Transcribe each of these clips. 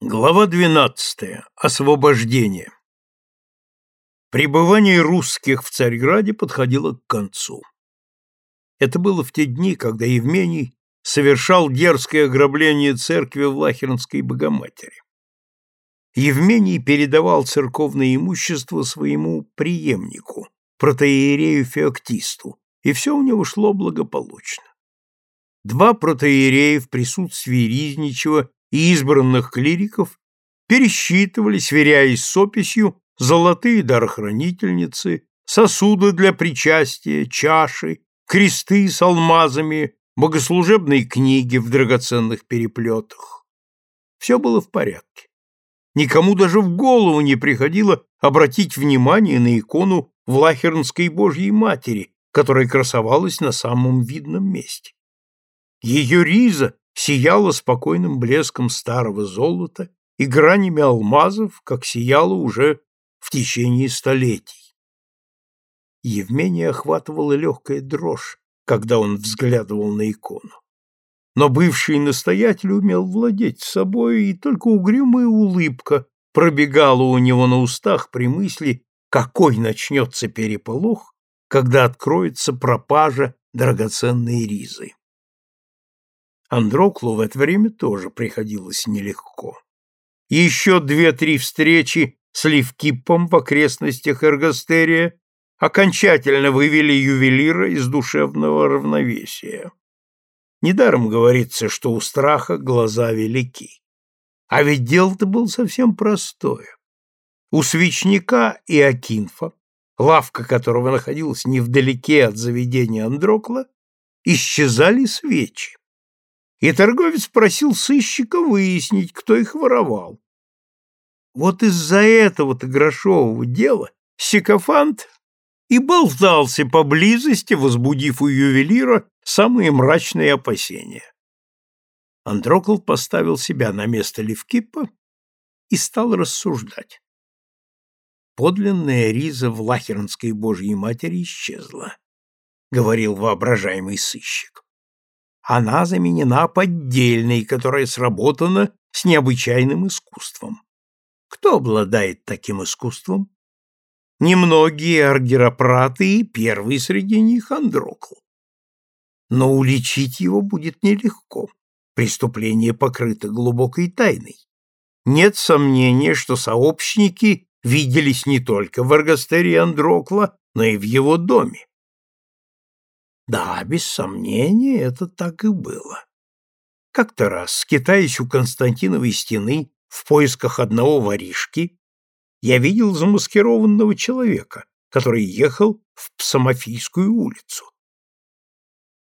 Глава 12. Освобождение. Пребывание русских в Царьграде подходило к концу. Это было в те дни, когда Евмений совершал дерзкое ограбление церкви в Лахернской Богоматери. Евмений передавал церковное имущество своему преемнику, протоиерею Феоктисту, и все у него шло благополучно. Два протоиерея в присутствии Ризничева и избранных клириков пересчитывали, сверяясь с описью, золотые дарохранительницы, сосуды для причастия, чаши, кресты с алмазами, богослужебные книги в драгоценных переплетах. Все было в порядке. Никому даже в голову не приходило обратить внимание на икону Влахернской Божьей Матери, которая красовалась на самом видном месте. Ее риза сияла спокойным блеском старого золота и гранями алмазов, как сияла уже в течение столетий. Евмения охватывала легкая дрожь, когда он взглядывал на икону. Но бывший настоятель умел владеть собой, и только угрюмая улыбка пробегала у него на устах при мысли, какой начнется переполох, когда откроется пропажа драгоценной ризы. Андроклу в это время тоже приходилось нелегко. Еще две-три встречи с Ливкипом в окрестностях Эргостерия окончательно вывели ювелира из душевного равновесия. Недаром говорится, что у страха глаза велики. А ведь дело-то было совсем простое. У свечника и Акинфа, лавка которого находилась невдалеке от заведения Андрокла, исчезали свечи и торговец просил сыщика выяснить, кто их воровал. Вот из-за этого-то грошового дела Сикофант и болтался поблизости, возбудив у ювелира самые мрачные опасения. Андрокл поставил себя на место Левкипа и стал рассуждать. Подлинная риза в Лахернской Божьей Матери исчезла, — говорил воображаемый сыщик она заменена поддельной, которая сработана с необычайным искусством. Кто обладает таким искусством? Немногие аргиропраты и первый среди них Андрокл. Но уличить его будет нелегко. Преступление покрыто глубокой тайной. Нет сомнения, что сообщники виделись не только в Аргастерии Андрокла, но и в его доме. Да, без сомнения, это так и было. Как-то раз, скитаясь у Константиновой стены в поисках одного воришки, я видел замаскированного человека, который ехал в Псамофийскую улицу.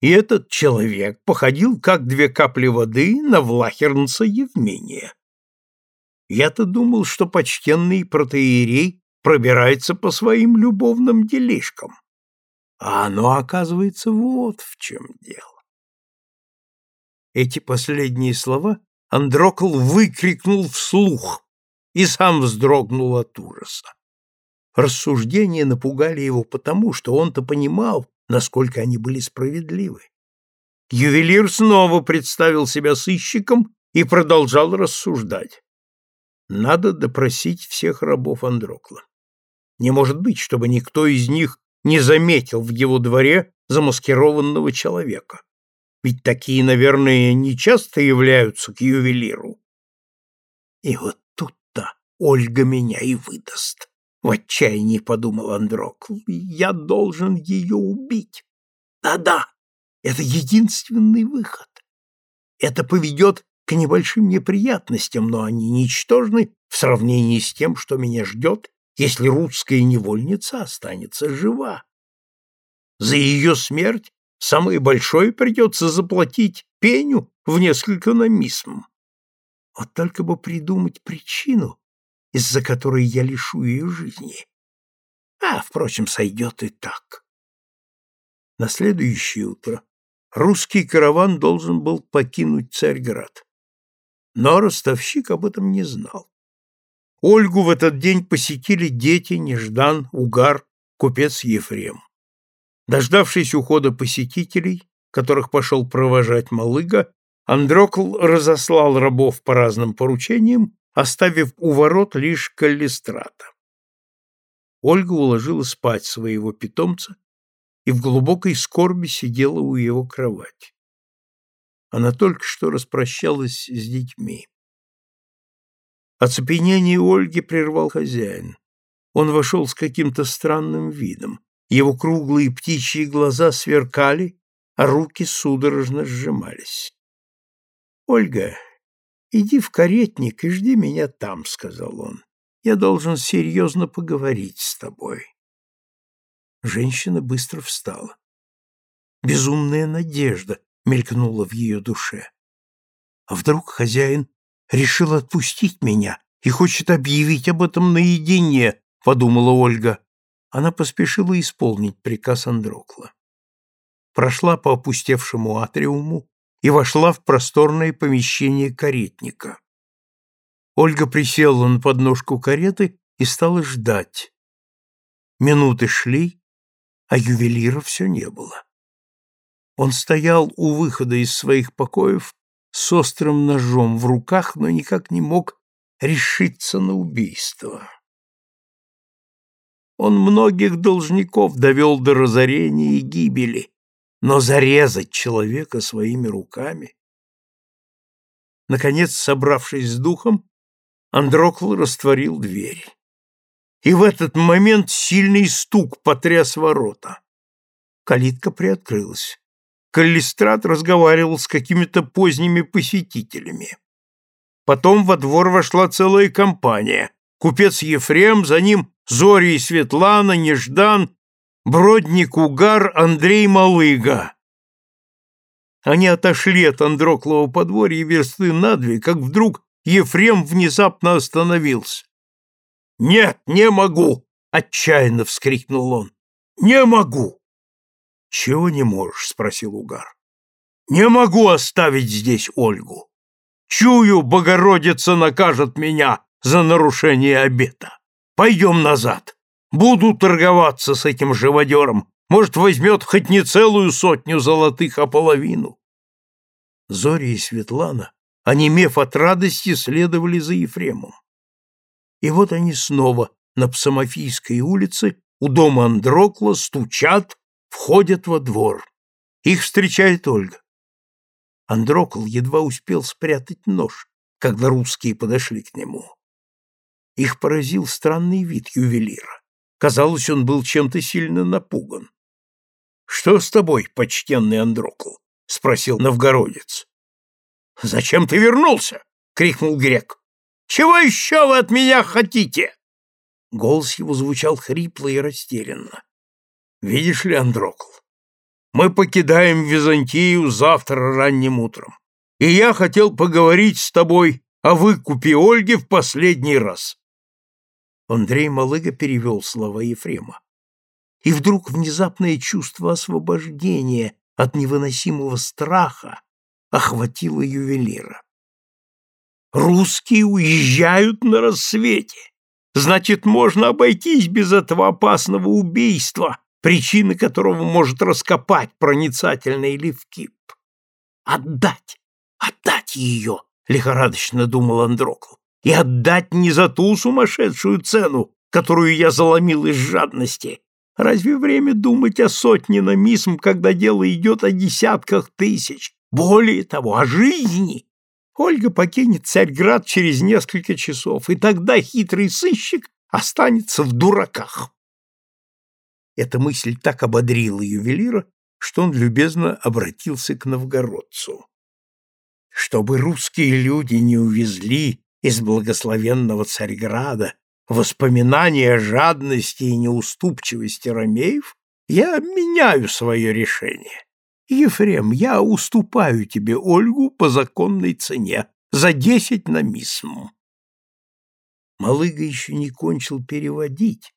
И этот человек походил, как две капли воды, на влахернца Евмения. Я-то думал, что почтенный протеерей пробирается по своим любовным делишкам. А оно, оказывается, вот в чем дело. Эти последние слова Андрокл выкрикнул вслух и сам вздрогнул от ужаса. Рассуждения напугали его потому, что он-то понимал, насколько они были справедливы. Ювелир снова представил себя сыщиком и продолжал рассуждать. Надо допросить всех рабов Андрокла. Не может быть, чтобы никто из них не заметил в его дворе замаскированного человека. Ведь такие, наверное, не часто являются к ювелиру. И вот тут-то Ольга меня и выдаст. В отчаянии подумал Андрокл. Я должен ее убить. Да-да, это единственный выход. Это поведет к небольшим неприятностям, но они ничтожны в сравнении с тем, что меня ждет если русская невольница останется жива. За ее смерть самое большое придется заплатить пеню в несколько намисм. Вот только бы придумать причину, из-за которой я лишу ее жизни. А, впрочем, сойдет и так. На следующее утро русский караван должен был покинуть Царьград. Но ростовщик об этом не знал. Ольгу в этот день посетили дети Неждан, Угар, купец Ефрем. Дождавшись ухода посетителей, которых пошел провожать Малыга, Андрокл разослал рабов по разным поручениям, оставив у ворот лишь Каллистрата. Ольга уложила спать своего питомца и в глубокой скорби сидела у его кровати. Она только что распрощалась с детьми. Оцепенение Ольги прервал хозяин. Он вошел с каким-то странным видом. Его круглые птичьи глаза сверкали, а руки судорожно сжимались. — Ольга, иди в каретник и жди меня там, — сказал он. — Я должен серьезно поговорить с тобой. Женщина быстро встала. Безумная надежда мелькнула в ее душе. А вдруг хозяин решил отпустить меня и хочет объявить об этом наедине, подумала Ольга. Она поспешила исполнить приказ Андрокла. Прошла по опустевшему атриуму и вошла в просторное помещение каретника. Ольга присела на подножку кареты и стала ждать. Минуты шли, а ювелира все не было. Он стоял у выхода из своих покоев с острым ножом в руках, но никак не мог решиться на убийство. Он многих должников довел до разорения и гибели, но зарезать человека своими руками... Наконец, собравшись с духом, Андрокл растворил дверь. И в этот момент сильный стук потряс ворота. Калитка приоткрылась. Каллистрат разговаривал с какими-то поздними посетителями. Потом во двор вошла целая компания. Купец Ефрем, за ним Зори и Светлана, Неждан, Бродник Угар, Андрей Малыга. Они отошли от Андроклова подворья версты на две, как вдруг Ефрем внезапно остановился. «Нет, не могу!» — отчаянно вскрикнул он. «Не могу!» «Чего не можешь?» — спросил Угар. «Не могу оставить здесь Ольгу. Чую, Богородица накажет меня за нарушение обета. Пойдем назад. Буду торговаться с этим живодером. Может, возьмет хоть не целую сотню золотых, а половину». Зори и Светлана, онемев от радости, следовали за Ефремом. И вот они снова на Псамофийской улице у дома Андрокла стучат, входят во двор. Их встречает Ольга. Андрокл едва успел спрятать нож, когда русские подошли к нему. Их поразил странный вид ювелира. Казалось, он был чем-то сильно напуган. — Что с тобой, почтенный Андрокл? — спросил новгородец. — Зачем ты вернулся? — крикнул грек. Чего еще вы от меня хотите?» Голос его звучал хрипло и растерянно. «Видишь ли, Андрокл, мы покидаем Византию завтра ранним утром, и я хотел поговорить с тобой о выкупе Ольги в последний раз». Андрей Малыга перевел слова Ефрема. И вдруг внезапное чувство освобождения от невыносимого страха охватило ювелира. Русские уезжают на рассвете. Значит, можно обойтись без этого опасного убийства, причина которого может раскопать проницательный Левкип. Отдать, отдать ее, лихорадочно думал Андрокл, и отдать не за ту сумасшедшую цену, которую я заломил из жадности. Разве время думать о сотне на мисм, когда дело идет о десятках тысяч? Более того, о жизни, Ольга покинет Царьград через несколько часов, и тогда хитрый сыщик останется в дураках. Эта мысль так ободрила ювелира, что он любезно обратился к новгородцу. Чтобы русские люди не увезли из благословенного Царьграда воспоминания жадности и неуступчивости ромеев, я меняю свое решение. Ефрем, я уступаю тебе Ольгу по законной цене за десять на мисму. Малыга еще не кончил переводить,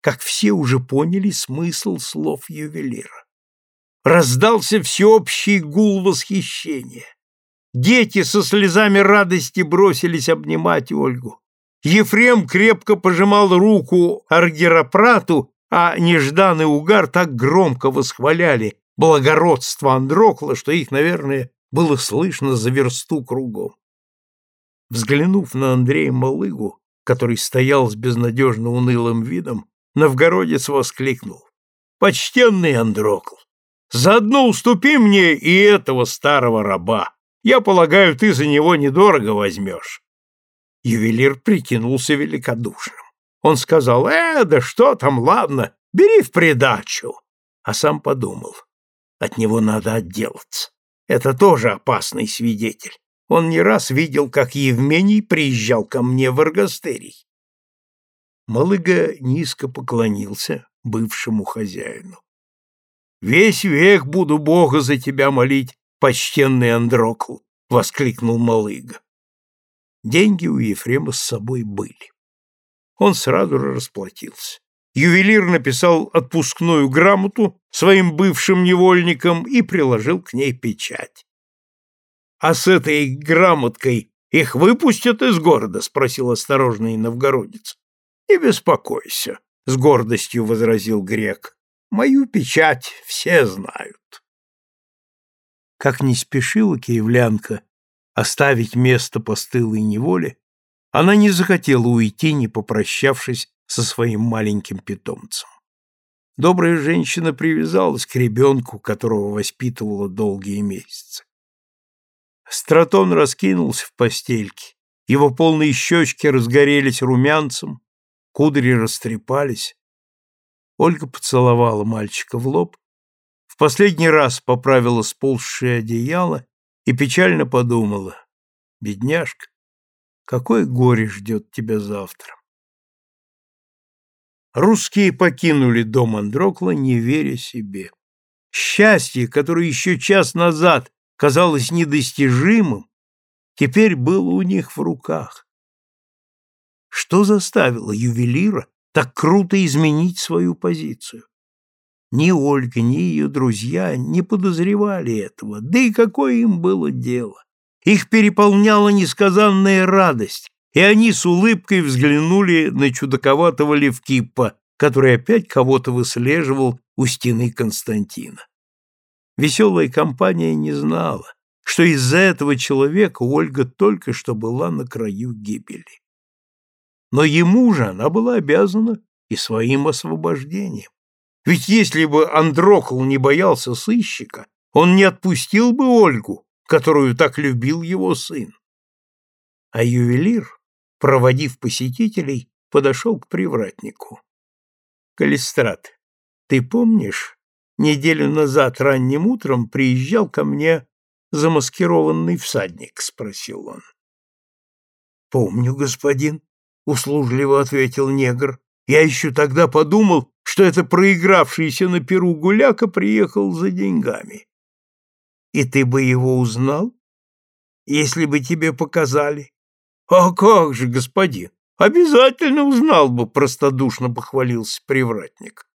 как все уже поняли смысл слов ювелира. Раздался всеобщий гул восхищения. Дети со слезами радости бросились обнимать Ольгу. Ефрем крепко пожимал руку Аргиропрату, а нежданный угар так громко восхваляли благородство Андрокла, что их, наверное, было слышно за версту кругом. Взглянув на Андрея Малыгу, который стоял с безнадежно унылым видом, новгородец воскликнул. «Почтенный Андрокл, заодно уступи мне и этого старого раба. Я полагаю, ты за него недорого возьмешь». Ювелир прикинулся великодушным. Он сказал, «Э, да что там, ладно, бери в придачу». А сам подумал, от него надо отделаться. Это тоже опасный свидетель. Он не раз видел, как Евмений приезжал ко мне в Аргастерий. Малыга низко поклонился бывшему хозяину. «Весь век буду Бога за тебя молить, почтенный Андрокл!» — воскликнул Малыга. Деньги у Ефрема с собой были. Он сразу же расплатился. Ювелир написал отпускную грамоту своим бывшим невольникам и приложил к ней печать. «А с этой грамоткой их выпустят из города?» — спросил осторожный новгородец. «Не беспокойся», — с гордостью возразил грек. «Мою печать все знают». Как не спешила киевлянка оставить место постылой неволе, она не захотела уйти, не попрощавшись со своим маленьким питомцем. Добрая женщина привязалась к ребенку, которого воспитывала долгие месяцы. Стратон раскинулся в постельке, его полные щечки разгорелись румянцем, кудри растрепались. Ольга поцеловала мальчика в лоб, в последний раз поправила сползшее одеяло и печально подумала, «Бедняжка, какое горе ждет тебя завтра!» Русские покинули дом Андрокла, не веря себе. Счастье, которое еще час назад казалось недостижимым, теперь было у них в руках. Что заставило ювелира так круто изменить свою позицию? Ни Ольга, ни ее друзья не подозревали этого, да и какое им было дело. Их переполняла несказанная радость, и они с улыбкой взглянули на чудаковатого Левкипа, который опять кого-то выслеживал у стены Константина. Веселая компания не знала, что из-за этого человека Ольга только что была на краю гибели. Но ему же она была обязана и своим освобождением. Ведь если бы Андрокл не боялся сыщика, он не отпустил бы Ольгу, которую так любил его сын. А ювелир проводив посетителей, подошел к привратнику. «Калистрат, ты помнишь, неделю назад ранним утром приезжал ко мне замаскированный всадник?» — спросил он. «Помню, господин», — услужливо ответил негр. «Я еще тогда подумал, что это проигравшийся на перу гуляка приехал за деньгами». «И ты бы его узнал, если бы тебе показали?» А как же, господин, обязательно узнал бы, простодушно похвалился привратник.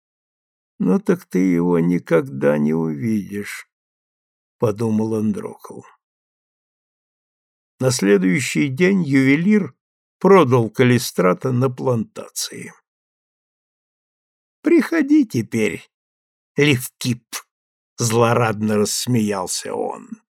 Ну так ты его никогда не увидишь, подумал Андрокл. На следующий день ювелир продал калистрата на плантации. Приходи теперь, Левкип, злорадно рассмеялся он.